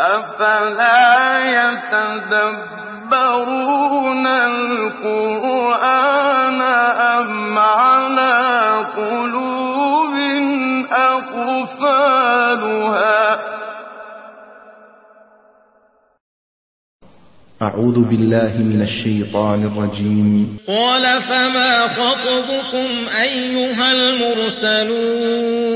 أفلا يتدبرون القرآن أم على قلوب أقفالها أعوذ بالله من الشيطان الرجيم قال فما خطبكم أيها المرسلون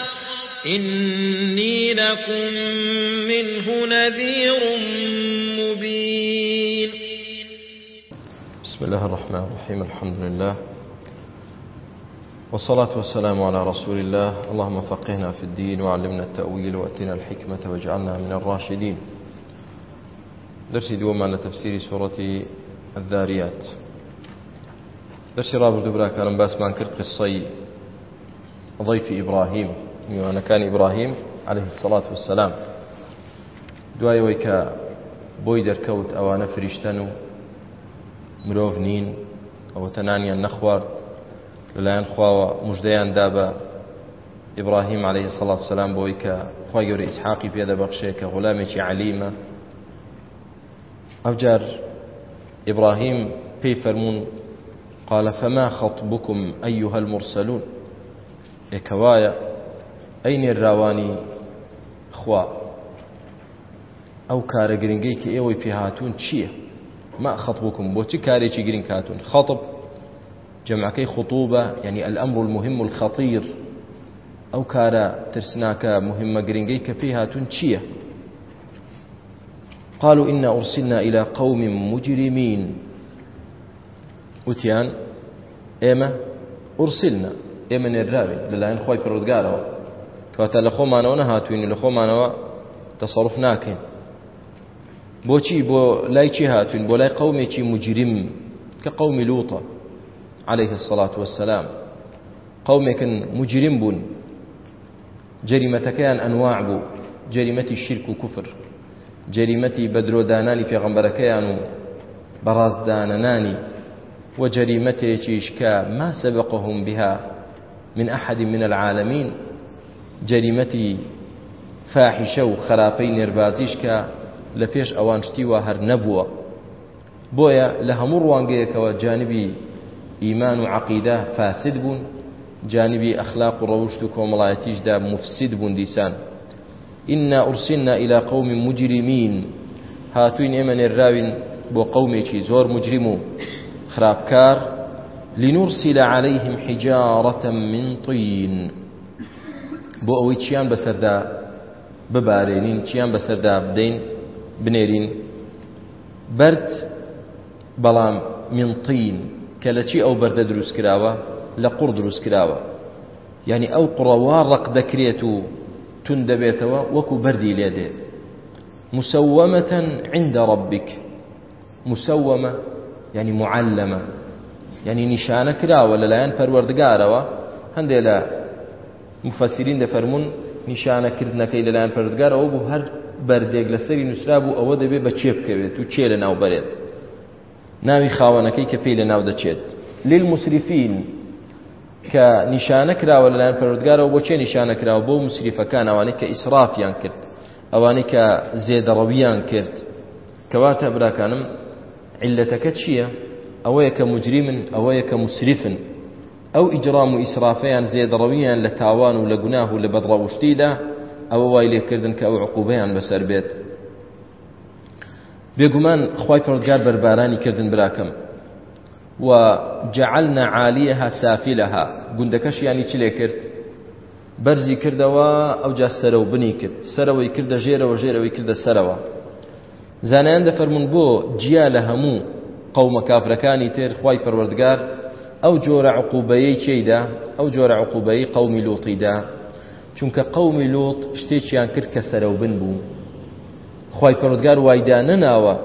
إني لكم منه نذير مبين بسم الله الرحمن الرحيم الحمد لله والصلاة والسلام على رسول الله اللهم فقهنا في الدين وعلمنا التأويل وأتنا الحكمة واجعلنا من الراشدين درسي دوما لتفسير سورة الذاريات درسي رابر دبرا كان باسمان كرق الصي ضيف إبراهيم میوانەکانی ئیبراهیم عليه الصلاة والسلام دوایەوەی کە بۆی دەرکەوت ئەوانە فریشتن و مرۆڤ نین ئەوە تەنانیان نەخوارد لەلایەن خواوە مژدەیاندا بە ئیبراهیم عليه الصلاة والسلام بۆی کە خی گەورە ئیسحاقی پێدەبەخشێ کە غڵامێکی علیمە ئەوجار ئیبراهیم پێی فەرمونون قال فما خطبكم أيها المرسلون إكوايا ئەی نێراوانی خوا ئەو کارە گرنگەی کە ئێوەی پێهاتون چییە ما خەتبووکم بۆچی کارێکی گرنگ هاتون خەتب جەمعەکەی خطوبە یعنی ئەلئەمر المهم الخەطیر ئەو کارە ترسناکە مهمە گرنگەی کە پێی هاتون چییە قالوا إنا أرسلنا إلى قوم مجرمين وتيان إما أرسلنا إما نراوي للاين خواي بردقاروا کەواتە لە خۆمانەوە نەهاتوین لە خۆمانەوە تەسەڕف ناکەین بۆچی بۆ لای چی هاتوین بۆ لای قومێکی مجرم کە قومی لوتە عليه الصلاة والسلام قومێکن مجرم بوون جەریمەتەکەیان ئەنواع بوو جەریمەتی شرک و کوفر جەریمەتی بەدرۆدانانی پێغەمبەرەکەیان و بەڕازدانەنانی وە جەریمەتێکیش کە ما سەبقهم بها من أحد من العالمين جەریمەتی فاحیشە و خراپەی نێربازیش کە لە پێش ئەوان شتیوە هەر نەبووە بۆیە لە هەموو ڕوانگەیەکەوە جانبی ئیمان و عقیدە فاسد بوون جانبی ئەخلاق و ڕەوشت و کۆمەڵایەتیشدا مفسید بوون دیسان ئنا ئورسیننا ئیلا قەومی مجرمین هاتوین ئێمە نێرااوین بۆ قەومێکی زۆر مجرم و خراپکار لنورسل عليهم حجارة من طين بۆ ئەوەی چیان بەسەردا ببارێنین چیان بەسەردا بدەین بنێرین بەرد بەڵام منتین کە لە چی ئەو بەردە دروست کراوە لە قوڕ دروست کراوە یعنی ئەو قڕەوا ڕق دەکرێت و تون دەبێتەوە وەکو بەری لێ دێت مسەوەمەەن عندە ڕبیک مسەوەمە ینی معلەمە ینی نیشانە کراوە لەلایەن پەروەردگارەوە هەندێک لە مفەسیرین دەفەرمونون نیشانەکردنەکەی لەلایەن پەرزگار ئەوە بوو هەر بەردێک لەسەری نووسرا بوو ئەوە دەبێت بە چێ بکەوێت و چێ لە ناو بەرێت ناوی خاوەنەکەی کە پێی لە ناو دەچێت لیل مسریفین کە نیشانە کراوە لەلایەن پەرۆردگارەوە بۆ چێ نیشانە کراوە بۆ مسریفەکان ئەوانەی کە ئیسرافیان کرد ئەوانەی کە زێدەڕەویان کرد کەواتە براکانم علەتەکە چییە؟ ئەوەیە کە مجریمن ئەوەیە کە مسریفن ئەو ئیجرام و ئیسرافەیان زێدڕەویان لە تاوان و لە گوناه و لە بەدڕەوشتیدا ئەوە وای لێکردن کە ئەو عقوبەیان بەسەر بێت بێگومان خی پڕگار بەربارانی کردن براکەم و جعلنا عالیەها سافیلەها گوندەکەش یانی چ لێ کرد بەرزی کردەوە ئەو جا سەرە و بنی کرد سەرەوەی کردە ژێرەوە ژێرەوەی کردە سەرەوە زانایان دەفەرمون بۆ جیا لە هەموو قەومە کافرەکانی تێر خی پەروەردگار ئەو جۆرە عقوبەیە کێیدا ئەو جۆرە عقوبەی قومی لوتیدا چونکە قومی لوت شتێکیان کرد کە سەرەوبن بوو خی پەرۆگار وایدا نەناوە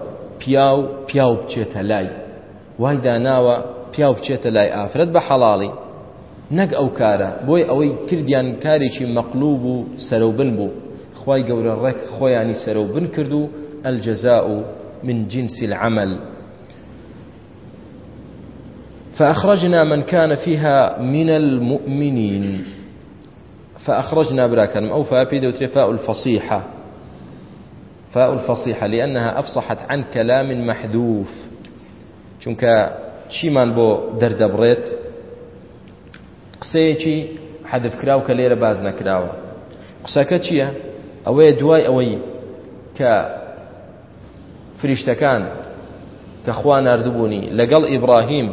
پیاو پیاو بچێتە لای وایدا ناوە پیاو بچێتە لای ئافرەت بە حەڵاڵی نەک ئەو کارە بۆی ئەوەی کردیان کارێکی مەقلوب و سەرەوبن بوو خی گەورە ڕێک خۆیانی سەرەوبن کرد و ئەلجەزا و من جنسی العمل فأخرجنا من كان فيها من المؤمنين فأخرجنا براكنم أو فأبي دوتري فاء الفصيحة فاء الفصيحة لأنها أفصحت عن كلام محذوف چونك چیمان بۆ دەردەبڕێت قسەیەکی حەدفکراو کە لێرە باز نەکراوە قسەکە چییە؟ ئەوەیە دوای ئەوەی کە فریشتەکان کە خوا نردبوونی لەگەڵ ئیبراهیم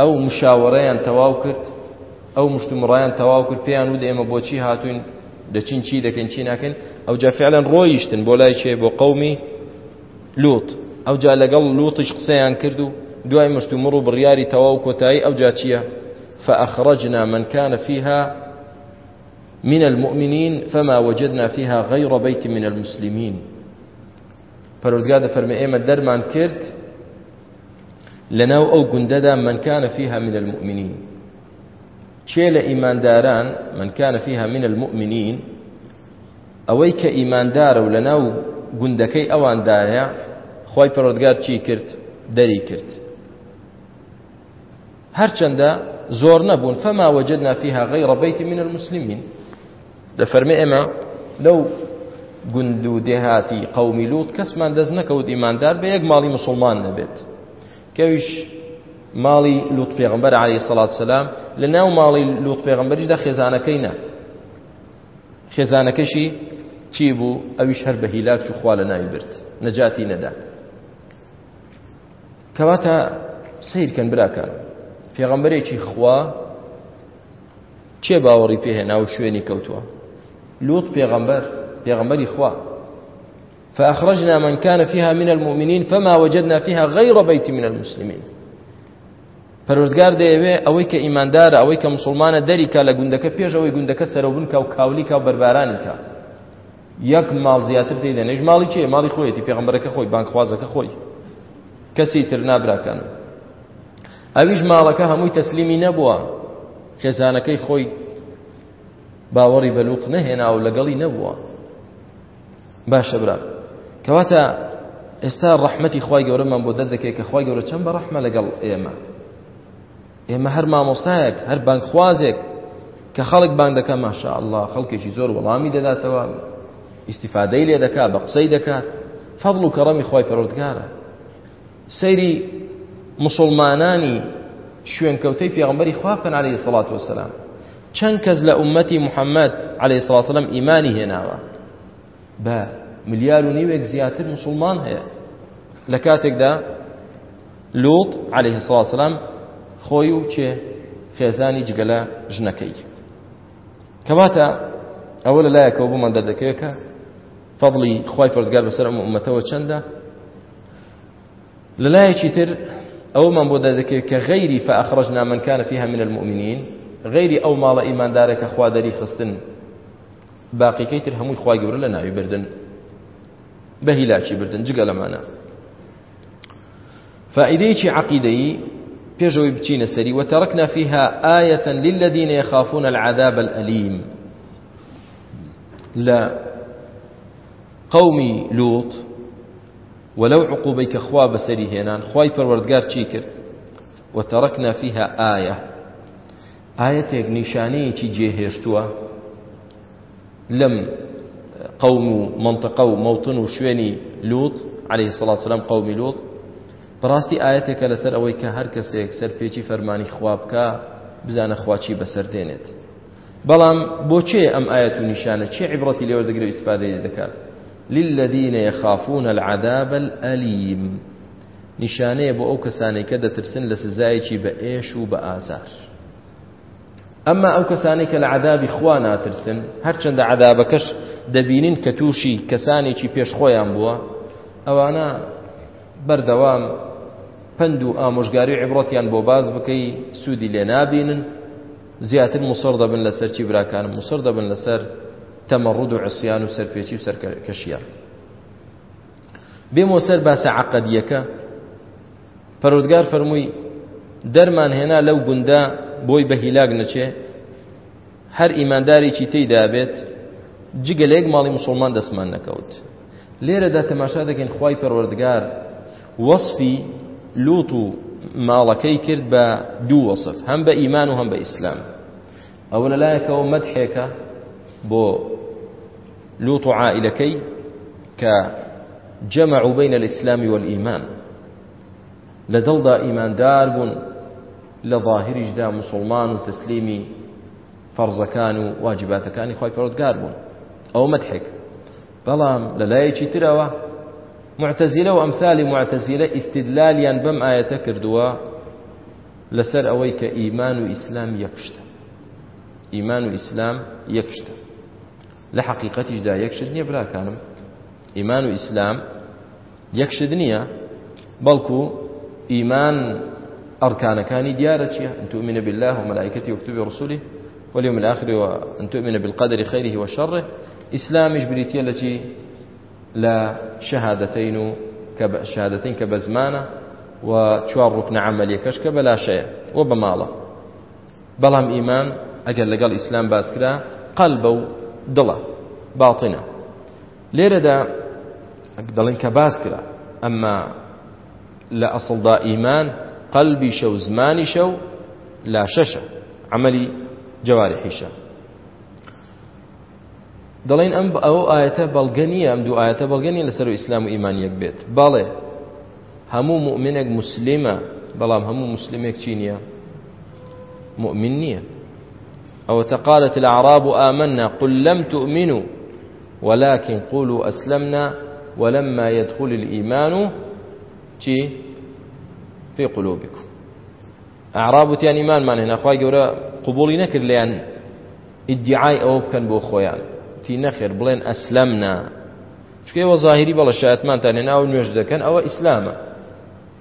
ئەو مشاوەڕەیان تەواو کرد ئەو مشتمڕایان تەواو کرد پێیان و ئێمە بۆچی هاتوین دەچین چی دەکەن چی ناکەن ئەو جافعلەن ڕۆیشتن بۆ لای چێ بۆ قەومی لوت ئەو جا لەگەڵ لوتش قسەیان کرد و دوای مشتمڕ و بڕیاری تەواو کۆتایی ئەو جا چییە فأخرجنا من كان فيها من المؤمنين فما وجدنا فيها غير بيت من المسلمين فەرۆزگا دەفەرمە ئێمە دەرمان کرد لەناو ئەو گوندەدا منکانە فيها من المؤمنين چێ لە ئیمانداران منکانە فيها من المؤمنين ئەوەی کە ئیماندارە و لەناو گوندەکەی ئەواندایە خی پەرۆدگار چی کرد دەری کرد هەرچەندە زۆر نەبوون فما وجدنا فيها غير بيت من المسلمين دەفەرمە ئێمە لەو گوند و دێهاتی قەومی لووت کەسمان دەست نەکەوت ئیماندار بە یەک ماڵی مسلمان نەبێت کەویش ماڵی لوت پێغمبەر عەلەیهی سەڵات سەلام لە ناو ماڵی لوت پێغمبەریشدا خێزانەکەی نا خێزانەکەشی چی بوو ئەویش هەر بە هیلاک چ خوا لە ناوی برد نەجاتی نەدا کەواتە سیرکەن براکان پێغەمبەرێکی خوا چێ باوەڕی پێهێنا و شوێنی کەوتووە لوت پێغەمبەر پێغەمبەری خوا فأخرجنا من كان فيها من المؤمنين فما وجدنا فيها غير بيت من المسلمين پەرۆزگار دەیەوێ ئەوەی کە ئیماندارە ئەوەی کە مسلمانە دەریکا لە گوندەکە پێش ئەوەی گوندەکە سەرەبوونکە و کاولیکا و بەربارانیکە یەک ماڵ زیاتر تی دەنێژ ماڵی چیە ماڵی خۆیەتی پێغمبەرەکە خۆی بانکخوازەکە خۆی کەسی تر نابراکەن ئەویش ماڵەکە هەمووی تەسلیمی نەبووە خێزانەکەی خۆی باوەڕی بەلووت نەهێنا و لەگەڵی نەبووە باشە برا کەواتە ئێستا ڕەحمەتی خی گەورەمان بۆ دەردەکەی کە خی گەورە چەند بە ڕەحمە لەگەڵ ئێمە ئێمە هەر مامۆستایەک هەر بانکخوازێک کە خەڵک بان دەکە ماشاء الله خەڵکێکی زۆر وەڵامی دەداتەوە ئیسیفادەی لێ دەکات بە قسەی دەکات فەضڵ و کەڕەمی خی پەرۆردگارە سەیری مسلمانانی شوێنکەوتەی پێغمبەری خوا بکەن عليه سڵات وسلام چەند کەس لە عومەتی محەممەد عليه سڵاسلام ئیمانی هێناوە بە ملیار و نیوێک زیاتر مسلمان هەیە لە کاتێکدا لوت عليه سلام خۆی و چێ خێزانی جگەلە ژنەکەی کەواتە ئەوە لە لایەکەەوە بۆمان دەردەکەوێتکە فەضلی خی پردگار بەسەر ئەم عومەتەوە چەندە لەلایەکی تر ئەومان بۆ دەردەکەوێت کە غەیری فەخرج نامەکانە فيها من المؤمنین غەیری ئەو ماڵە ئیماندارێکە خوا دەری خستن باقیەکەی تر هەمووی خوا گەورە لە ناوی بردن بە هیلاکی بردن جگە لەمانە فائدەیەکی عقیدەیی پێشەوەی بچینە سەری وتركنا فيها آية للذين يخافون العذاب الأليم لا قومي لوط ولو عقوبەی کە خوا بەسەری هێنان خی پەروەردگار چی کرد وتەڕکنا فيها ئایا ئاەتێک نیشانەیەکی جێهێشتووە لەم قوم و منطقە و مەوتن و شوێنی لوت عليه سڵات سلام قومی لوت بەڕاستی ئاەتێکە لەسەر ئەوەی کە هەر کەسێک سەرپێکی فەرمانی خوابکە بزانە خواچی بەسەر دێنێت بەڵام بۆچێ ئەم ئاەت و نیشانە چی عیبڕەتی لێوە دەگرێت ئیسپادەی دەکات للذین یخافون العذاب الألیم نیشانەیە بۆ ئەو کەسانی کە دەترسن لە سزایەکی بە ئێش و بە ئازار ئەمما ئەو کەسانی کە لە عذابی خوا ناترسن هەرچەندە عذابەکەش دەبینین کە تووشی کەسانێکی پێشخۆیان بووە ئەوانە بەردەوام پند و ئامۆژگاری عیبڕەتیان بۆ باز بکەی سوودی لێ نابینن زیاتر مسڕ دەبن لەسەر چی براکانم مسڕ دەبن لەسەر تەمەڕود و عسیان و سەرپێکی و سەرکەشیان بێمەوە سەر باسە عقەدیەکە پەرۆدگار فەرمووی دەرمان هێنا لەو گوندە بۆی بە هیلاگ نەچێ هەر ئیماندارێکی تێیدا بێت جگە لە یەک ماڵی مسلمان دەسمان نەکەوت لێرەدا تەماشا دەکەین خی پەروەردگار وەصفی لوت و ماڵەکەی کرد بە دوو وەصف هەم بە ئیمان و هەم بە ئیسلام ئەوە لەلایەکەوە مەدحێکە بۆ لوت و عائلەکەی کە جەمە بینە الإسلام والإيمان لەدڵدا ئیماندار بوون لە ظاهریشدا مسلمان و تەسلیمی فەرزەکان و واجباتەکانی خۆی پەرۆتگار بوون ئەو مەدحێک بەڵام لەلایەکی ترەوە معتەزیلە و ئەمثالی معتەزیلە ئیسیدلالیان بەم ئاەتە کردووە لەسەر ئەوەی کە ئیمان و ئیسلام یەکشتە ئیمان و ئیسلام یەکشتە لە حقیقەتیشدا یەکشت نییە براکانم ئیمان و ئیسلام یەکشت نییە بەڵکو ئیمان ئەرکانەکانی دیارە چییە ئەن تؤمن بالله وملائكته وكتبه ورسله واليوم الآخر وأن تؤمن بالقدر خيره وشره إسلامش بريتيا التي لا شهادتين كب شهادتين كبزمانة وشوار ركن عملية كشك بلا شيء وبمالة بلهم إيمان أجل لقال إسلام باسكرا قلب دڵە باڵتینە لێرەدا دەڵێن کە باس کرا ئەمما لە ئەسڵدا ئیمان قەلبی شە و زمانی شە و لا شەشە عملی جەوارحیشە دەڵێن ئەم ئەو ئاەتە بەڵگەنیە ئەم دوو ئاەتە بەڵگەنی لەسەر و ئیسلام و ئیمانیەک بێت باڵێ هەموو مؤمنێک مسلمە بەڵام هەموو مسلمێک چی نییە مؤمن نییە ئەوە تەقالت الأعراب آمنا قل لم تؤمنوا ولكن قولوا أسلمنا ولما يدخل الإيمان چی في قلوبكم ئاعراب وتیان ئیمانمان هێنا خی گەورە قوبولی نەکرد لیان ئیدعای ئەوە بکەن بۆ خۆیان تی نەخێر بڵێن ئەسلەمنا چکەوە زاهری بەڵە شایەتمانتان هێنا و نوێژ دەکەن ئەوە ئیسلامە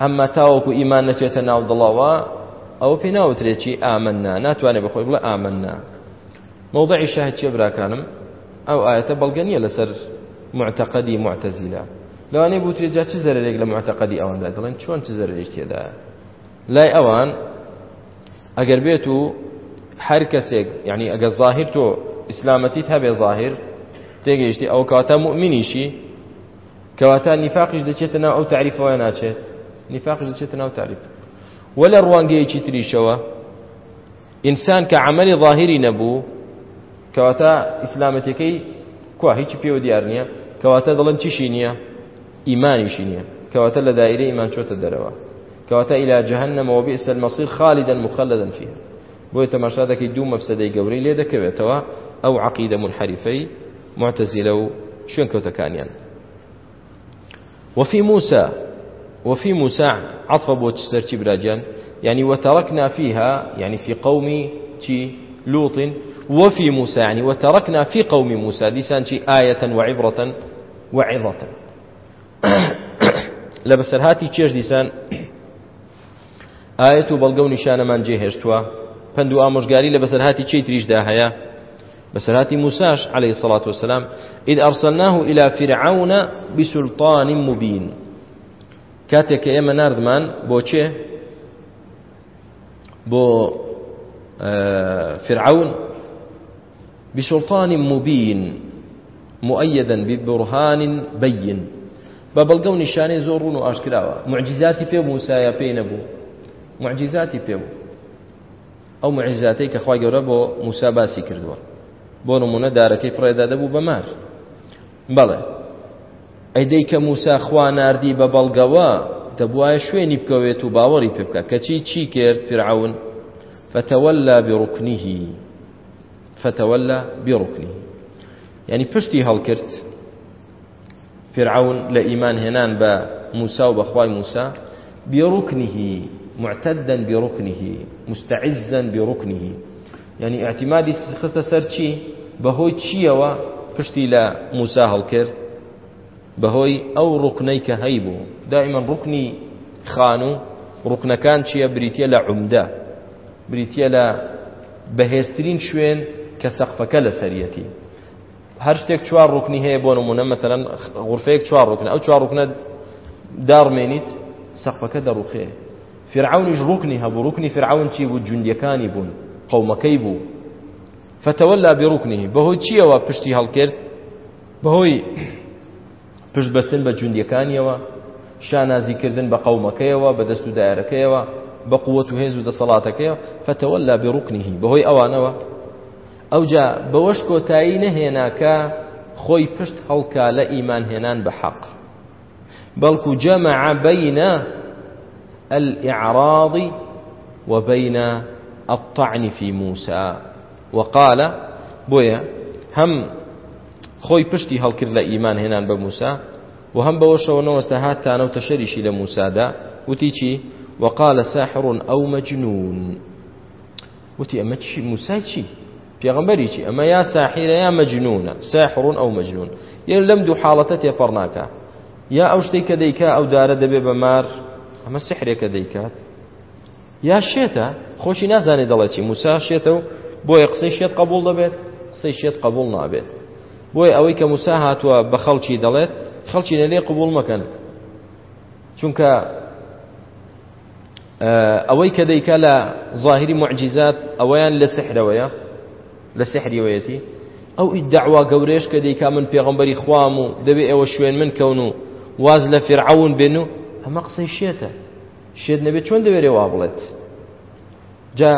ئەمما تاوەکو ئیمان نەچێتە ناو دڵەوە ئەوە پێی ناوترێکی ئامننا ناتوانێت بەخۆی بڵێ ئامننا مەوضعی شاهد چێ براکانم ئەو ئاەتە بەڵگەنیە لەسەر معتەقەدی معتەزیلا لەوانەیە بوتری جا چ زەرێک لە معتەقەدی ئەوەندا دەڵێن چۆن چ زەرێک تێدا لای ئەوان ئەگەر بێت و هەر کەسێک یعنی ئەگە ظاهر تۆ ئیسلامەتیت هەبێ ظاهر تێگەیشتی ئەو کاتە مؤمنیشی کەواتە نیفاقش دەچێتە ناو ئەو تعریفەوە ناچێت نیفاقش دەچێتە ناو تعریف وەلە ڕوانگەیەکی تریشەوە ئینسان کە عملی ظاهری نەبوو کەواتە ئیسلامەتەکەی کوا هیچی پێوە دیار نییە کەواتە دەڵێن چیشی نییە ئیمانیشی نییە کەواتە لە دایرە ئیمان چۆتە دەرەوە کەواتە ئیلا جەهنەمەوە بئسەل مەسیر خالیدەن مخەلدەن فیها بۆیە تەماشا دەکەی دوو مەفسەدەی گەورەی لێ دەکەوێتەوە ئەو عقیدە منحرفەی معتەزیلە و شوێنکەوتەکانیان وفي موسى وفي موسى عطف بوت سرتي براجان يعني وتركنا فيها يعني في قوم تي لوط وفي موسى يعني وتركنا في قوم موسى ديسان تي آية وعبرة وعظة لە بەسەرهاتی چێش دیسان ئاەت و بەڵگە و نیشانەمان جێهێشتووە پند و ئامۆژگاری لە بەسەرهاتی چی تریشدا هەیە بەسەرهاتی موساش عليه الصلاة والسلام إذ أرسلناه إلى فرعون بسلطان مبين کاتێک کە ئێمە نردمان بۆچێ بۆ فرعون بسلطان مبين مؤيدا ببرهان بين بە بەڵگە و نیشانەی زۆر ڕوون و ئاشکراوە معجززاتی پێ موسایە پێی نەبوو معجززاتی پێبوو ئەو معجززاتەی کە خخوای گەورە بۆ موسا باسی کردووە بۆ نمونە دارەکەی فڕێدا دەبوو بە مار بەڵێ ئەیدەی کە موسا خوا نردی بە بەڵگەوە دەبواە شوێنی بکەوێت و باوەڕی پێ بکە کەچی چی کرد فرعون فتەوەلا بڕکنیهی فتەوەلا بڕکنی یعنی پشتی هەڵکرد فرعون لە ئیمان هێنان بە موسا و بەخوای موسا بڕکنهی معتەدەن بڕکنهی مستعزن بڕکنهی یعنی ئاعتیمادی خستە سەر چی بەهۆی چییەوە پشتی لە موسا هەڵکرد بەهۆی ئەو ڕکنەی کە هەیبوو دائیمەن ڕکنی خان و ڕکنەکان چییە بریتە لە عمدە بریتە لە بەهێزترین شوێن کە سەقفەکە لە سەرەتی هەر شتێک چوار ڕوکنی هەیە بۆ نمونە مەمثلەن غرفەیەک چوار ڕوکنە ئەو چوار ڕوکنە دارمێنیت سەقفەکە دەڕوخێ فرعونیش ڕوکنی هەبوو ڕوکنی فرعون چی بوو جوندیەکانی بوون قەومەکەی بوو فتەوەلا بڕوکنی بەهۆی چیەوە پشتی هەڵکرد بەهۆی پشت بەستن بە جوندیەکانیەوە شانازیکردن بە قەومەکەیەوە بە دەست و دایرەکەیەوە بە قووەت و هێز و دەسەڵاتەکەیەوە فتەوەلا بڕوکنی بەهۆی ئەوانەوە ئەوجا بەوەش کۆتایی نەهێناکە خۆی پشت هەڵکا لە ئیمان هێنان بە حەق بەڵکو جەمە بەینە الإعراض وبين الطعن في موسى وقال بويا هم خۆی پشتی هەڵکرد لە ئیمان هێنان بە موسا و هەم بەوەشەوە نەوەستە هاتانە و تەشەریشی لە موسادا وتی چی وقالە ساحڕون ئەو مەجنون وتی ئەمە چی موسای چی پێغمبەری چی ئەمە یا ساحیرە یا مەجنونە ساحڕون ئەو مەجنون یە لەم دوو حاڵەتە تێپەڕ ناکە یا ئەو شتێک کە دەیکا ئەو دارە دەبێ بە مار ئەمە سحرێکە دەیکات یا شێتە خۆشی نازانێت دەڵێتی موسا شێتە و بۆیە قسەی شێت قبول دەبێت قسەی شێت قبول نابێت بۆی ئەوەی کە موسا هاتووە بە خەڵکی دەڵێت خەڵکی لەلێ قبول مەکەن چونکە ئەوەی کە دەیکا لە ظاهری معجزات ئەوەیان لە سحرەوەیە لە سحریوەتی ئەو ئیدعوا گەورەیەش کە دیکا من پێغمبەری خوام و دەبێ ئێوە شوێن من کەون و واز لە فرعون بێن و ئەمە قسەی شێتە شێت نەبێت چۆن دەوێرێ وا بڵێت جا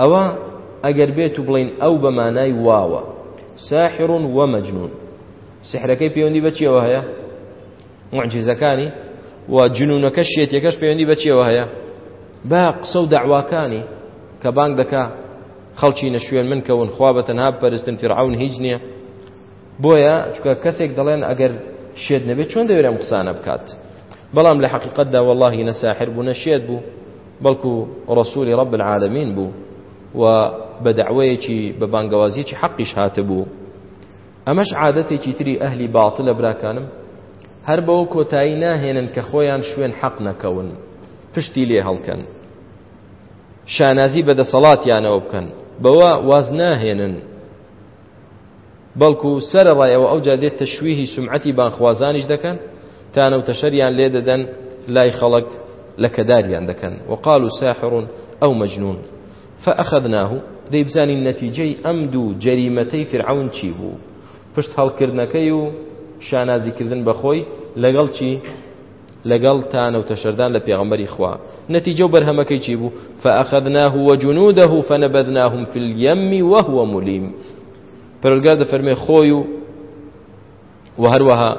ئەوە ئەگەر بێت و بڵین ئەو بەمانای واوە ساحرون وەمەجنون سحرەکەی پەیوەندی بەچیەوە هەیە معجزەکانی و جنونەکە شێتەکەش پەیوەندی بەچیەوە هەیە با قسە و داعواکانی کە بانگ دەکا خەڵکی نە شوێن من کەون خوا بە تەنها پەرستن فرعون هیچ نییە بۆیە چکە کەسێک دەڵێن ئەگەر شێت نەبێت چۆن دەوێرم قسانە بکات بەڵام لە حقیقتدا واللهی نەساحر بوو نەشێت بوو بەڵکو ڕسووری ڕب العالمین بوو و بە دعوەیەکی بە بانگوازیەکی حەقیش هاتە بوو ئەمەش عادەتێکی تری ئەهلی باڵتە لە براکانم هەر بەوە کۆتایی ناهێنن کە خۆیان شوێن حەق نەکەون پشتی لێ هەڵکەن شانازی بەدەسەڵاتیانەوە بکەن بەوە واز ناهێنن بەڵکو سەرڕای ئەوە ئەو جادێت تەشویهی سمعەتی بانخوازانیش دەکەن تانەوتە شەریان لێ دەدەن لای خەڵک لە کەداریان دەکەن وقالوا ساحر ئەو مەجنون فأخذناه دەی بزانین نەتیجەی ئەم دوو جەریمەتەی فرعون چی بوو پشت هەڵکردنەکەی و شانازیکردن بەخۆی لەگەڵ چی لەگەڵ تانەوتە شەردان لە پێغەمبەری خوا نتيجة برهما كيشيبو فأخذناه وجنوده فنبذناهم في اليم وهو مليم پرلگار فرمي خويو وهروها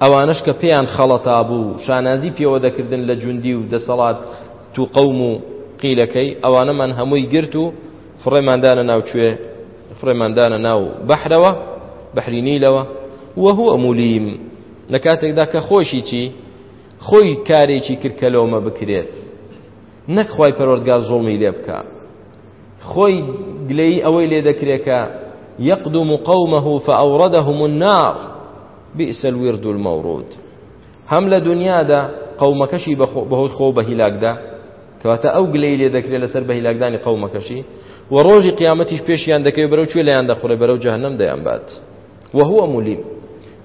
ئەوانش کە پێیان خەڵەتا بوو شانازی پێوە دەکردن لە جوندی و دەسەڵات تو قەوم و قیلەکەی ئەوانەمان هەمووی گرت و فڕێماندانە ناوچێ فڕێماندانە ناو بەحرەوە بەحرینیلەوە وەهوە مولیم لە کاتێکدا کە خۆشی چی خۆی کارێکی کرکەلۆمە بکرێت نەخوای پەرۆردگار زۆڵمی لێ بکە خۆی گلەی ئەوەی لێ دەکرێکە يقدم قومه فأوردهم النار بئس الورد المورود هم لە دنیادا قەومەکەشی بەهۆی خۆ بە هیلاکدا کەواتە ئەو گلەی لێ دەکرێت لەسەر بە هیلاکدانی قەومەکەشی و ڕۆژی قیامەتیش پێشیان دەکەوێت بەرەو کوێ لەیان دەخورێ بەرەو جەهنم دەیان بات وهو مولیم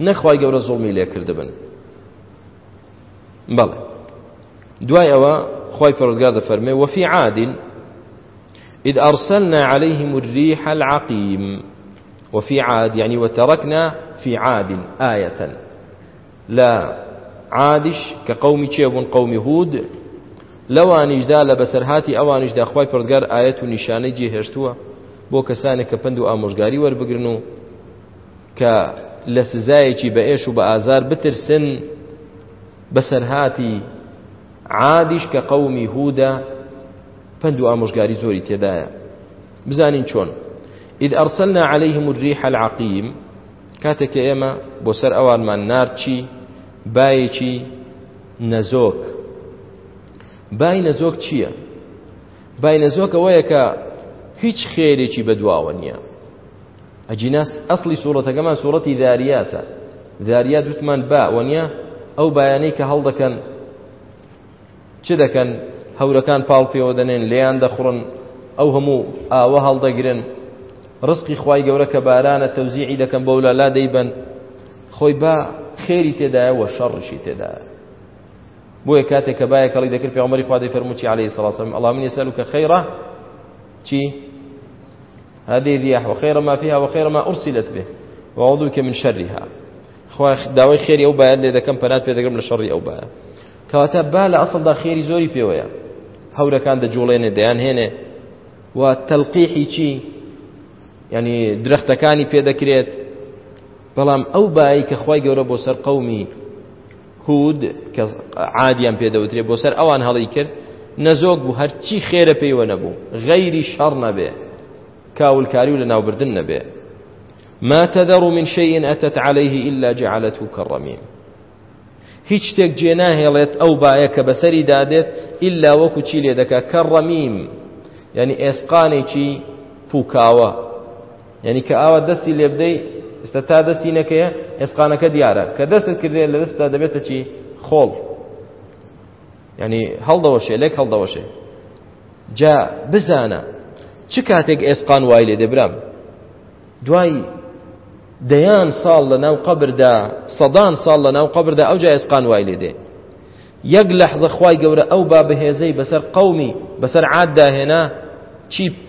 نەخوای گەورە زوڵمی لێکرد بن بەڵێ دوای ئەوە خی پەرۆزگار دەفەرمێ وەفی عادین إذ أرسلنا عليهم الريح العقيم وفي عاد يعني وتركنا في عاد آية لا عادش كقوم تشيبون قوم هود لەوانیش دا لە بەسەرهاتی ئەوانیش داخوای پردگار ئاەت و نیشانەی جێهێشتووە بۆ کەسانێک کە پند و ئامۆژگاری وەربگرن و کە لە سزایەکی بە ئێش و بە ئازار بترسن بەسەرهاتی عادیش کە قەومی هودا پند و ئامۆژگاری زۆری تێدایە بزانین چۆن ئید ئەرسەلنا عليهلەیهم الريح العقیم کاتێک کە ئێمە بۆ سەر ئەوانمان نارچی باەکی نەزۆک بای نەزۆک چییە؟ بای نەزۆک ئەوەیە کە هیچ خێرێکی بەدواوە نییە ئەجیناس ئەسلی سوورەتەکەمان سوورەتی داریاتە داریات وتمان باوەنیە ئەو بایانەی کە هەڵدەکەن چ دەکەن هەورەکان پاڵ پێوە دەنێن لێیان دەخڕن ئەو هەموو ئاوە هەڵدەگرن ڕسقی خی گەورە کە بارانە تەوزیعی دەکەن بە ولا لا دەیبن خۆی با خێری تێدایەوە شەڕشی تێدایە بۆیە کاتێک کە باە کەڵی دەکرد پێمەری خواادی فەرموچی عليه سلاسم ئەڵام من سەلوکە خەیرە چی هذه الرياح وخير ما فيها وخير ما أرسلت به وأعوذ بك من شرها خواه داوي خيري أو بايد لذا كم بنات بيدقرم لشري أو بايد کەواتە با لە ئەسڵدا خێری زۆری پێوەیە هەورەکان دەجوڵێنێ دەیان هێنێ و تەلقیحی چی ینی درەختەکانی پێدەکرێت بەڵام ئەو بایی کە خی گەورە بۆ سەر قەومی هود کە عادیان پێدەوترێت بۆ سەر ئەوان هەڵی کرد نەزۆک بوو هەرچی خێرە پێیوە نەبوو غەیری شەڕ نەبێ کاولکاری و لە ناوبردن نەبێ ما تذر من شيء أتت عليه إلا جعلته كالرميم هیچ شتێک جێ ناهێڵێت ئەو باە کە بەسەری دادێت ئللا وەکو چی لێ دەکا کە ڕەمیم یعنی ئێسقانێکی پوکاوە یعنی کە ئاوە دەستی لێ بدەی ئستا تا دەستی نەکەیە ئێسقانەکە دیارە کە دەستت کردێت لە دەستدا دەبێتە چی خۆڵ ینی هەڵدەوەشێ لێک هەڵدەوەشێ جا بزانە چ کاتێک ئێسقان وای لێ دەبرام دوایی دەیان ساڵ لە ناو قبردا سەدان ساڵ لە ناو قبردا ئەو جا ئێسقان وای لێ دێ یەک لەحزە خوای گەورە ئەو با بەهێزەی بەسەر قەومی بەسەر عادداهێنا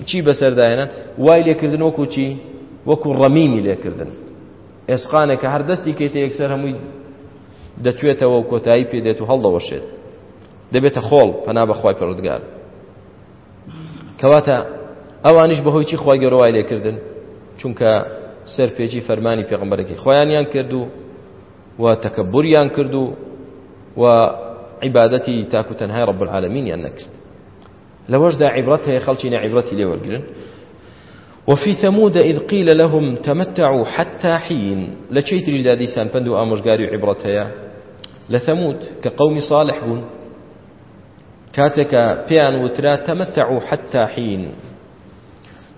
چی بەسەرداهێنان وای لێکردن وەکو چی وەکو ڕەمیمی لێکردن ئێسقانێک کە هەر دەستی کێتە یەکسەر هەمووی دەتوێتەوە و کۆتایی پێدێت و هەڵدەوەشێت دەبێتە خۆڵ پەنا بەخوای پەرودگار کەواتە ئەوانش بەهۆی چی خوای گەورە وای لێکردن چونکە سەر پێچی فەرمانی پێغمبەرەکەی خۆیانیان کرد و و تەکەبوریان کرد و و عیبادەتی تاکو تەنهای ڕب العالمینیان نەکرد لەوەشدا عیبرەت هەیە خەڵکی نەعیبرەتی لێ وەرگرن وفي ثمود إذ قيل لهم تمتعوا حتى حين لكي تريد هذه سان بندو أمشقاري عبرتها لثمود كقوم صالح بون كاتك بيان وترا تمتعوا حتى حين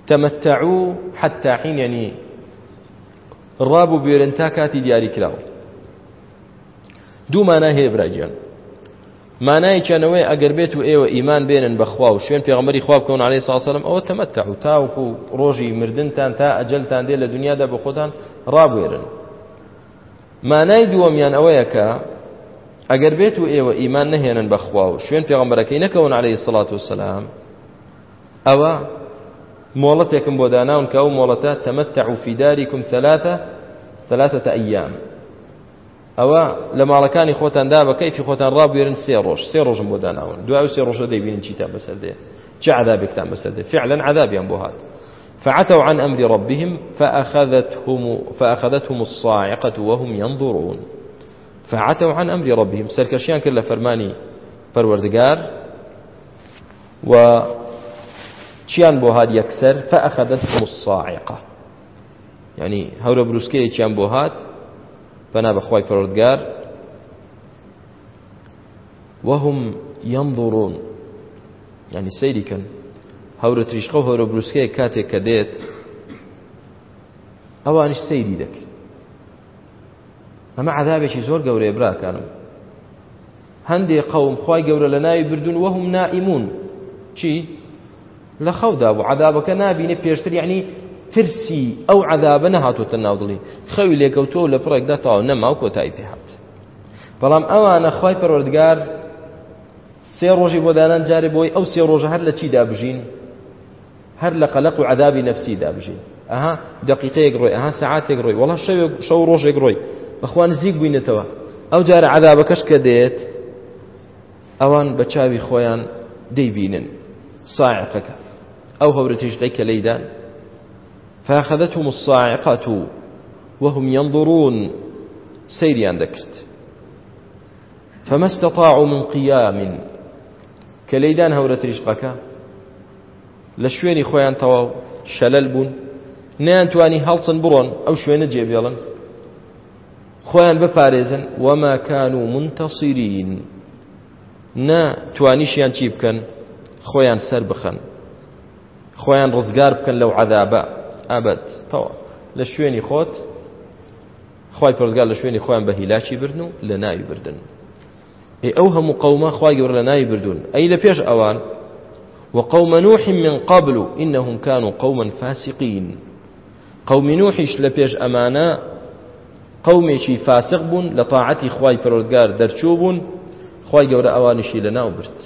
تمتعوا حتى حين يعني ڕابوو بێرن تا کاتی دیاریکراوە دوو مانە هەیە براگیان مانای چەنەوەی ئەگەر بێت و ئێوە ئیمان بێنن بەخوا و شوێن پێغمەری خواب کەون عليه ساسەلم ئەوە تەمەتە و تاوکو و ڕۆژی مردنتان تا ئەجلتان دێ لە دنیادا بە خۆتان ڕابێرن مانای دووەمیان ئەوەیە کە ئەگەر بێت و ئێوە ئیمان نهێنن بەخوا و شوێن پێغمبەرەکەی نەکەون عليه سڵات وسلام ئەوە مۆڵەتێکم بۆ داناون کە ئەو مۆڵەتە تەمەتەع فی داریکم ثلاثە ثلاثة ئەیام ئەوە لە ماڵەکانی خۆتاندا بە کەیفی خۆتان ڕابێرن سێ ڕۆژ سێ ڕۆژم بۆ داناون دوای سێ ڕۆژە دەیبینن چیتان بەسەر دێ چه عذابێکتان بەسەر دێ فعلا عذابیان بۆ هات فعتوا عن أمر ربهم فأخذتهم, فأخذتهم الصاعقة وهم ينظرون فعتوا عن أمر ربهم سركشيان كلا فرماني پروردگار و چیان بۆ هات یەکسەر فەخەدەت مساعقه یعنی هەورە بروسکەیەکیان بۆ هات بەنا بەخوای پەرۆردگار وهم ينظرون یعنی سەیریکەن هەورە تریشقە و هەورە بروسکەیە کاتێک کە دێت ئەوانش سەیری دەکەن ئەمە عذابێکی زۆر گەورەیە براکانم هەندێک قەوم خی گەورە لە ناوی بردون وەهم نائیمون چی لە خەودا بوو عذابەکە نابینێ پێشتر یعنی ترسی ئەو عذابە نەهاتۆتە ناودڵی خەوی لێکەوتۆ لە پڕێکدا تاو نەما و کۆتایی پێهات بەڵام ئەوانە خی پەروەردگار سێ ڕۆژی بۆدانان جارێ بۆی ئەو سێ ڕۆژە هەر لە چی دابژین هەر لە قەلق و عذابی نفسی دابژین ئەها دقیقەیەک ڕۆی ئەها سعاتێک ڕۆی وەڵا شەو ڕۆژێک ڕۆی بەخوان زیک بووینەتەوە ئەو جارە عذابەکەش کە دێت ئەوان بە چاوی خۆیان دەیبینن ساعقەکە أو هورتيش ليك ليدان فأخذتهم الصاعقة وهم ينظرون سيريان دكرت فما استطاعوا من قيام كليدان هورتيش قكا لشويني خويان تواو شلل بون نانتواني هلصن برون أو شوين جيبيلن خوان بپارێزن وما كانوا منتصرين نا توانیشیان چی بکەن خۆیان سەر بخەن خۆیان ڕزگار بکەن لەو عذابە ئابەت تەوا لە شوێنی خۆت خی پرزگار لە شوێنی خۆیان بە هیلاکی بردن و لە ناوی بردن ئەو هەموو قەوما خی گەور لە ناوی بردون ئەی لە پێش ئەوان وقوم نوح من قبل إنهم كانوا قوما فاسقين قوم نوحش لبيش أمانا قومي شي فاسق بون لطاعتي خواي برودقار درچوبون خواي قورا أوانشي لنا وبرت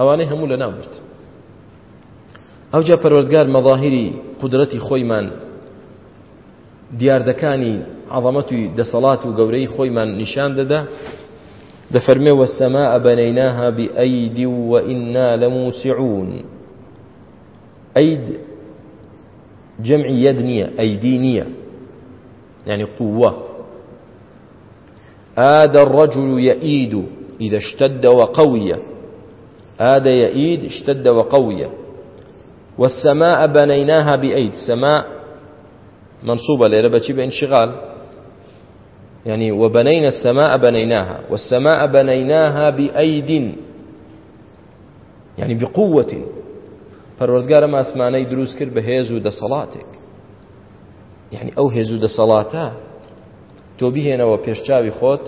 أواني همو لنا وبرت ئەوجا پەروەردگار مەظاهری قدرەتی خۆیمان دیاردەکانی عەظەمەت و دەسەڵات و گەورەی خۆیمان نیشان دەدا دەفەرمێ وەسەماء بەنەیناها بئەیدی وئنا لەموسعون ئەید جەمعی یەد نییە ئەیدی نییە یعنی قووە ئادە الرەجل یەئید إذا اشتد وقوي آد يئيد اشتد وقوي والسماء بنيناها بأيد سماء منصوبة ليرة بتشي بانشغال يعني وبنينا السماء بنيناها والسماء بنيناها بأيد يعني بقوة فالوردقار ما اسماني دروس كر بهيزو دا صلاتك يعني أو هيزو دا صلاتا تۆ بهێنەوە پێشچاوی خۆت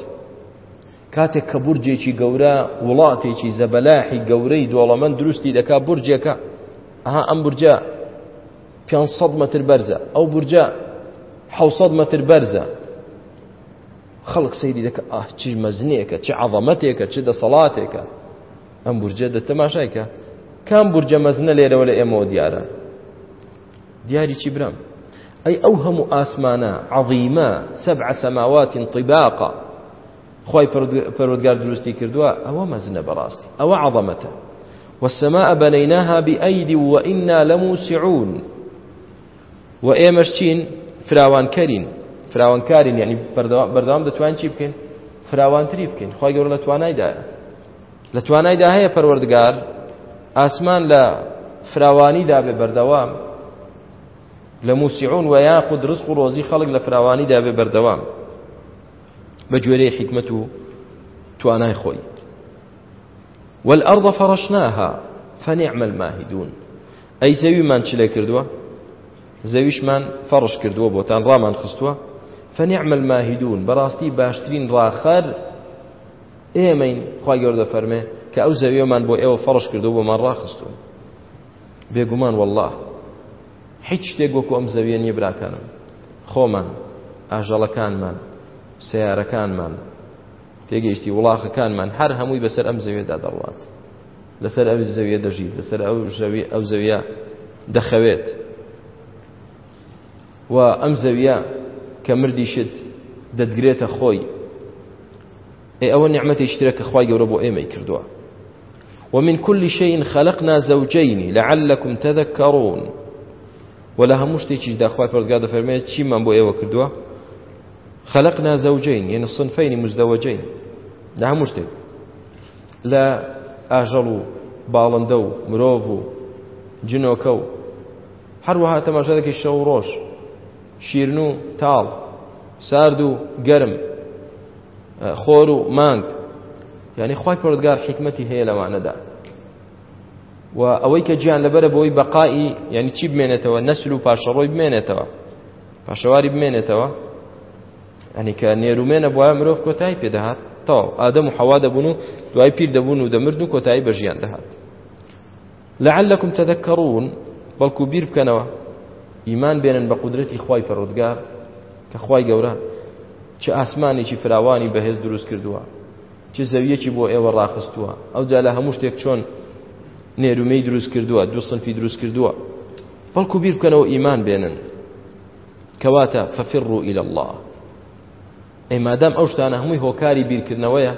کاتێک کە بورجێکی گەورە وڵاتێکی زەبەلاحی گەورەی دۆڵەمەند دروستی دەکا بورجێکە ئەها ئەم بورجە 500 متر بەرزە ئەو بورجە 600 متر بەرزە خەڵک سەیری دەکە ئاه چی مەزنیەکە چی عەظەمەتێکە چی دەسەڵاتێکە ئەم بورجە دەتەماشایکە کام بورجە مەزنە لێرەوە لە ئێمەوە دیارە دیاری چی برم ئەی ئەو هەموو ئاسمانە عەظیمە سەبع سەماواتین طیباقە خۆی پەرۆدگار دروستی کردووە ئەوە مەزنە بەڕاستی ئەوە عەظەمەتە والسماء بنيناها بأيد وإنا لموسعون وإيمش چين فراوان كارين فراوان كارين يعني بردوام دتوان چي بكين فراوان تري بكين خواهي قولوا لتواناي دا لتواناي دا هيا پروردگار آسمان لا فراواني دا ببردوام لموسعون وياقد رزق روزي خلق لفراواني دا ببردوام بجويري حكمته تواناي خوي والأرض فرشناها فنعم الماهدون أي زوي من چلي كردوا زويش من فرش كردوا بوتان رامان خستوا فنعم الماهدون براستي باشترين راخر ئێمەین خی گەوردە فەرمێ کە ئەو زەویێمان بۆ ئێوە فەڕش کردو بۆمان ڕاخستون بێگومان والله هیچ شتێک وەکو ئەم زەویە نیە براکانم خۆمان ئاژەڵەکانمان سیارەکانمان تێگەیشتی وڵاخەکانمان هەر هەمووی بەسەر ئەم زەوێدا دەڕوات لەسەر ئەو زەویە دەژیت لەسەر ئەو ئەو زەویە دەخەوێت و ئەم زەویە کە مردی شت دەدگرێتە خۆی ئێ ئەوە نعمەتی شترە کە خخوای گەورە بۆ ئێمەی کردووە ومن كل شيء خلقنا زوجين لعلكم تذكرون ولا هەموو شتێکیش داخوای پردگا دەفەرمێت چیمان بۆ ئێوە کردووە خلقنا زوجين يعني صنفين مزدوجين لە هەموو شتێک لە ئاژەڵ و باڵندە و مرۆڤ و جنۆکە و هەروەها تەماشادەکی شە و ڕۆژ شیرن و تاڵ سارد و گەرم خۆر و مانگ یعنی خی پۆردگار حکمەتی هەیە لەوانەدا و ئەوەی کە گیان لەبەرە بۆی بەقائی یعنی چی بمێنێتەوە نەسل و پاشەڕۆی بمێنێتەوە پاشەواری بمێنێتەوە ئەنی کە نێرومێنە بۆە مرۆڤ کۆتایی پێدەهات تاو ئادەم و حەوا دەبوون و دوای پیر دەبوون و دەمرد و کۆتایی بە ژیان دەهات لەعلەکم تەدەکەڕون بەڵکو بیر بکەنەوە ئیمان بێنن بە قدرەتی خی پەرۆدگار کە خی گەورە چه ئاسمانێکی فراوانی بەهێز دروست کردووە چه زەویەکی بۆ ئێوە ڕاخستووە ئەو جا لە هەموو شتێک چۆن نێرومەی دروست کردووە دوو سنفی دروست کردووە بەڵکو بیر بکەنەوە ئیمان بێنن کەواتە فەفر ڕوو إلى الله ئێمادام ئەو شتانە هەمووی هۆکاری بیرکردنەوەیە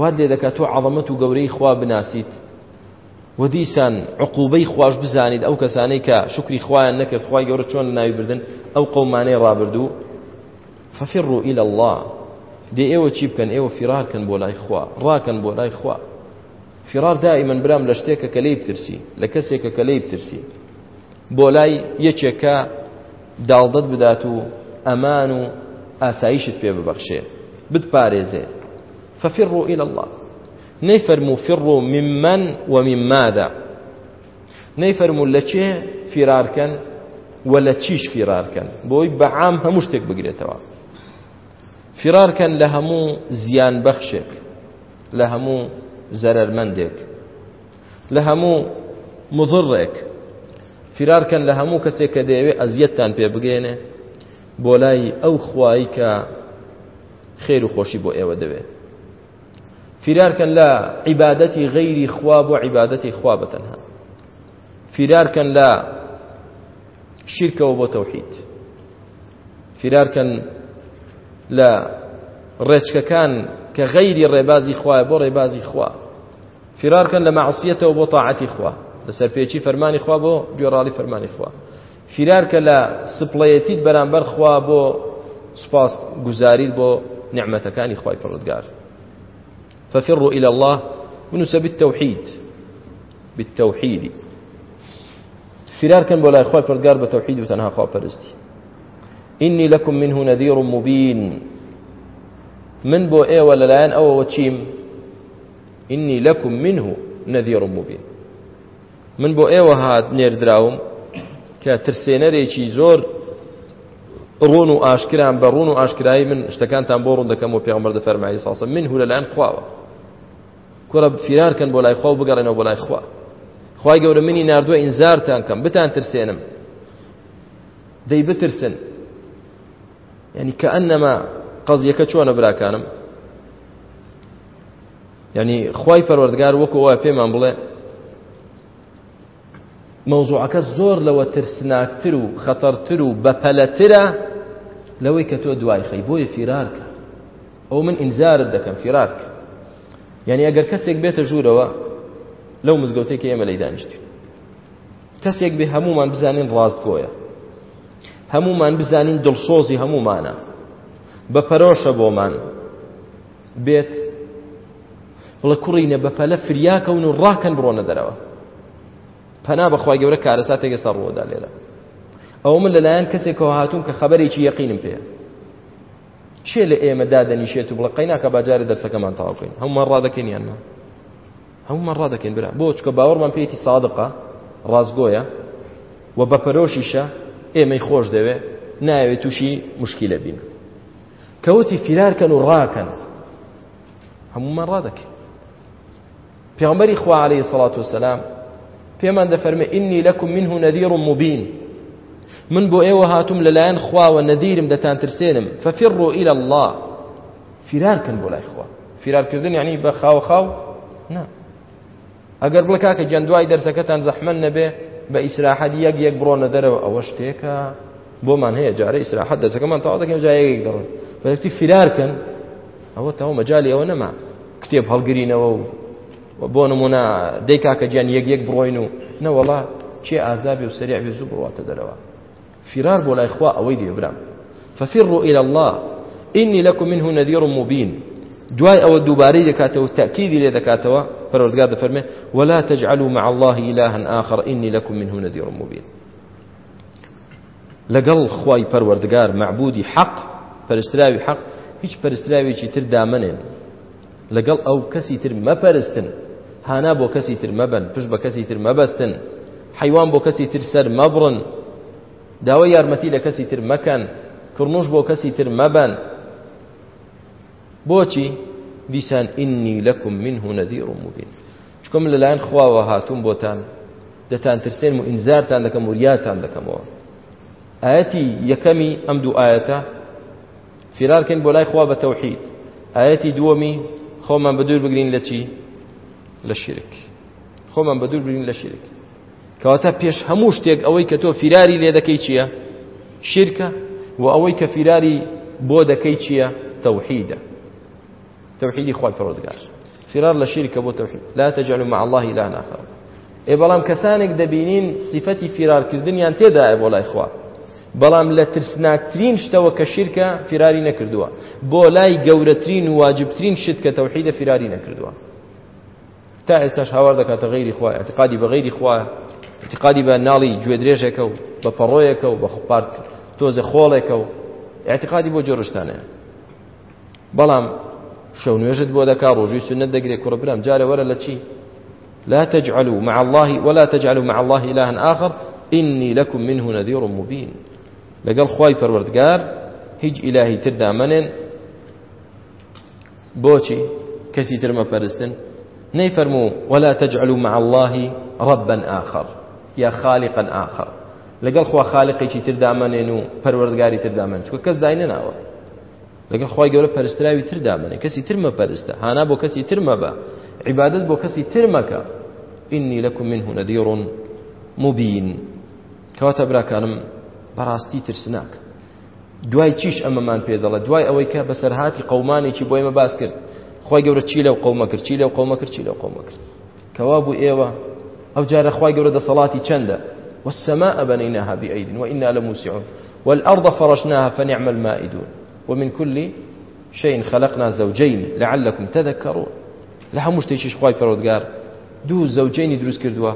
وات لێ دەکات تۆ عەڵەمەت و گەورەی خوا بناسیت و دیسان عقوبەی خواش بزانیت ئەو کەسانەی کە شکری خوایان نەکرد خوای گەورە چۆن ناوی بردن ئەو قەومانەی ڕابردوو ففروا إلى الله دێ ئێوە چی بکەن ئێوە فراکەن بۆ لای خوا ڕاکەن بۆ لای خوا فرار دائما برام لە شتێکە کە لێی بترسی لە کەسێکە کە لێی بترسی بۆ لای یەکێکە داڵدەت بدات و ئەمان و ئاساییشت پێ ببەخشێ بتپارێزێ ففروا إلى الله نەیفەرمو فروا ممن ومماذا نەیفەرمو لە چێ فرارکەن و لە چیش فرارکەن بۆی بەعام هەموو شتێک بگرێتەوە فرارکەن لە هەموو زیان بەخشێک لە هەموو زەرەرمەندێک لە هەموو مضڕێک فرارکەن لە هەموو کەسێک کە دەیەوێت ئەزیەتتان پێ بگێنێ بۆ لای ئەو خوایی کە خێر و خۆشی بۆ ئێوە دەوێت فرارکەن لە عیبادەتی غەیری خوا بۆ عیبادەتی خوا بەتەنها فرارکەن لە شیرکەوە بۆ تەوحید فرارکەن لە ڕێچکەکان کە غەیری ڕێبازی خوایە بۆ ڕێبازی خوا فرارکەن لە مەعسیەتەوە بۆ تاعەتی خوا لەسەر پێچی فەرمانی خوا بۆ گوێڕالی فەرمانی خوا فرار کە لە سپڵەتیت بەرامبەر خوا بۆ سپاس گوزاریت بۆ نعمەتەکانی خی پڕودگار ففروا إلى الله بنووسە بالتەوحید بالتەوحیدی فرارکەن بۆ لای خۆی پردگار بە تەوحید و تەنها خواپەرستی ئینی لەکم منه نەدیر و مبین من بۆ ئێوە لەلایەن ئەوەوە چیم ئینی لەکم منه نەدیر و مبین من بۆ ئێوە هات نێردراوم کە ترسێنەرێکی زۆر ڕون و ئاشکران بە ڕون و ئاشکایی من شتەکانتان بۆ ڕوون دەکەم و پێمەەر دە فەرمایی ساسە من هو لەلایەن خواوە کوڕە فیرارکەن بۆ لایخوا و بگەڕێنەوە بۆ لای خوا خی گەورە منی نردووە ئینزارتان کەم بتان ترسێنم دەی بترسن ینی کە ئەنەما قەزیەکە چۆنە براکانم ینی خی پەروەردگار وەکو وای پێمان بڵێ مەوزوعەکە زۆر لەوە ترسناکتر و خەتەرتر و بەپەلەترە لەوەی کە تۆ دوای خەی بۆیە فیرارکە ئەو من ئینزارت دەکەم فیرارکە یعنی ئەگەر کەسێک بێتە ژوورەوە لەو مزگەوتێک کە ئێمە لەی دانیشتین کەسێک بێ هەمومان بزانین ڕاستگۆیە هەمومان بزانین دڵسۆزی هەمومانە بەپەرۆشە بۆمان بێت بڵە کوڕینە بەپەلە فریاکەون و ڕاکەن بڕۆنە دەرەوە پەنا بەخوای گەورە کارەسا تێگەستا ڕووەدا لێرە ئەو من لەلایەن کەسێکەوە هاتوون کە خبرێکی یەقینم پێە چێ لە ئێمەدا دەنیشێت و بڵە قەیناکە باجارە دەرسەکەمان تاوقین هەمومان ڕادەکەین یاننا هەمومان ڕادەکەین برا بۆ چکە باوەڕمان پێیتی سادقە ڕازگۆیە و بەپەرۆشیشە ئێمەی خۆش دەوێ ناوێت تووشی مشکیلە بین کەوتی فیرارکەن و ڕاکەن هەمومان ڕادەکەین پێغمبەری خوا عليه سڵات وسلام پێمان دەفەرمێ ئینی لەکم منه نەدیر و مبین من بۆ ئێوە هاتووم لەلایەن خواوە نەدیرم دەتان ترسێنم فەفیڕۆ ئیلە الله فیرارکن بۆ لای خوا فیرارکردن یعنی بە خاو خاو نا ئەگەر بڵ کاکە جەندوای دەرسەکەتان زەحمەن نەبێ بە ئیسراحەت یەک یەک بڕۆنە دەرەوە ئەوە شتێکە بۆمان هەیە جارە ئیسراحەت دەرسەکەمان تەوا دەکەم جایەک دەڕن بەەکتی فیرارکەن ئەوە تەوا مەجای ئەوە نەما کتێب هەڵگرینەوە و بۆ نمونە دەیکا کە گیان یەک یەک بڕۆین و نەوەڵا چێ ئازابی و سریع بێ زوو بڕاتە دەرەوە فرار بۆ لای خوا ئەوەی دێبرام ففروا إلى الله إني لكم منه نذير مبين دوای ئەوە دووبارەی دەکاتەوە تاکیدی لێ دەکاتەوە پەرۆردگار دەفەرمێ ولا تجعلوا مع الله إلها آخر إني لكم منه نذير مبين لەگەڵ خوای پەروەردگار معبودی حەق پەرستراوی حەق هیچ پەرستراوێکی تر دامنێن لەگەڵ ئەو کەسی تر مەپەرستن هانا بۆ کەسی تر مەبن پش بە کەسی تر مەبەستن حیوان بۆ کەسی تر سەر مەبڕن داوای یارمەتی لە کەسی تر مەکەن کڕنوش بۆ کەسی تر مەبەن بۆچی دیسان ئینی لەکم من هو نەدیر و مبین چکم لەلایەن خواوە هاتوون بۆتان دەتان ترسێن و ئینزارتان دەکەم وریاتان دەکەمەوە ئاەتی یەکەمی ئەم دوو ئاەتە فرارکەین بۆ لای خوا بە تەوحید ئاەتی دووەمی خۆمان بەدور بگرین لە چی لە شیرک خۆمان بە دوور برین لە شیرک کەواتە پێش هەموو شتێک ئەوەی کە تۆ فیراری لێ دەکەی چییە شیرکە و ئەوەی کە فیراری بۆ دەکەی چییە تەوحیدە تەوحیدی خی پەرۆزگار فرار لە شیرکە بۆ تەوحید لا تەجعل مع الله لا ناخەر ئێ بەڵام کەسانێک دەبینین سیفەتی فیرارکردنیان تێدایە بۆ لای خوا بەڵام لە ترسناکترین شتەوە کە شیرکە فراری نەکردووە بۆ لای گەورەترین و واجبترین شت کە تەوحیدە فراری نەکردووە تا ئێستاش هاوار دەکاتە غیری خوا اعتقادی بە غیری خوا اعتقادی بە ناڵی گوێدرێژێکە و بە پەڕۆیەکە و بە پارت تۆزە خۆڵێکە و اعتقادی بۆ جۆرشتانە بەڵام شەو نوێژت بۆ دەکا ڕۆژوی سنت دەگرێت کوڕ برام جارە وەرە لە چی لا تجعلوا مع الله ولا تجعلوا مع الله إلها آخر إني لكم منه نذير مبين لەگەڵ خوای پەروەردگار هیچ ئیلاهی تردا منن بۆچی کەسی ترمە پەرستن نەیفەرموو ولا تجعلوا مع الله ربا آخر یا خالقا آخر لەگەڵ خوا خالقێکی تر دامەنێن و پەروەردگاری تر دامەن چکە کەس داینە ناوە لەگەڵ خی گەورە پەرستراوی تر دامنێ کەسی ترمە پەرستە هانا بۆ کەسی ترمە بە عیبادت بۆ کەسی ترمەکە ئینی لەکم من هوەدیڕون مبین کەواتە براکانم بەڕاستی ترسناک دوای چیش ئەمەمان پێ دەڵە دوای ئەوەی کە بەسەرهاتی قەمانێکی بۆ ئێمە باس کرد خی گەورە چی لەو قومە کرد چی لەو قومە کرد چی لەو قومە کرد کەوا بوو ئێوە ئەو جارە خی گەورە دەسەڵاتی چەندە والسماء بنيناها بأيد وإنا لموسعون والأرض فرشناها فنعم المائدون ومن كل شيء خلقنا زوجين لعلكم تذكرون لە شتێکیش خی پەرۆدگار دوو زەوجینی دروست کردووە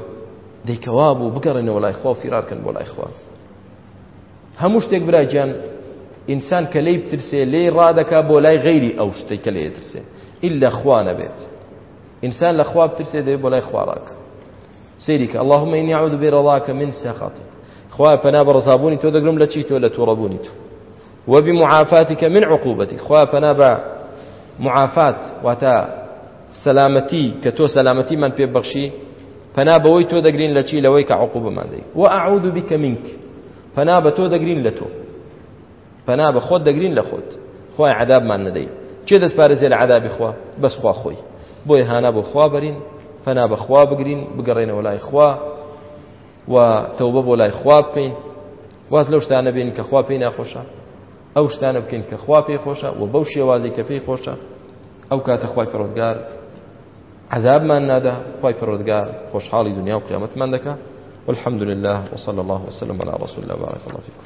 دەیکەوا بوو بگەڕێنەوە لای خوا فیرارکەن بۆ لای خوا هەموو شتێک براجیان ئینسان کە لی بترسێ لێ ڕادەکا بۆ لای غەیری ئەو شتێک کە لێ ترسێ ئللا خوا نەبێت ئینسان لە خوا بترسێ دەبێت بۆ لای خواڕاکە سەیریکە اللهم ئینی عەوذ بێڕەڵاکە من سەخەتی خوا پەنا بە ڕزابوونی تۆ دەگرم لە چی تۆ لە تووڕەبوونی تو وبمعافاتك من عقوبتي خوا پەنا بە معافات واتە سەلامەتی کە تۆ سەلامەتی من پێبەخشی پەنا بەوەی تۆ دەگرین لە چی لەوەی کە عقوبمان دەیت و ئەعود بکە منک پەنا بە تۆ دەگرین لە تۆ پەنا بە خۆت دەگرین لە خۆت خۆی عذابمان نەدەیت چێ دەتپارێزێ لە عذابی خوا بەس خوا خۆی بۆیە هانا بۆ خوا بەرین پەنا بە خوا بگرین بگەڕێنەوە لای خوا و تەوبە بۆ لای خوا بکەین واز لەو شتانە بین کە خوا پێی ناخۆشە ئەو شتانە بکەین کە خوا پێی خۆشە و بەو شێوازی کە پێی خۆشە ئەو کاتە خوای پەرۆتگار عذابمان نادا خوای پەرۆتگار خۆشحاڵی دنیا و قیامەتمان دەکە والحمد لله وصلى الله وسلم على رسول الله بارك الله فيكم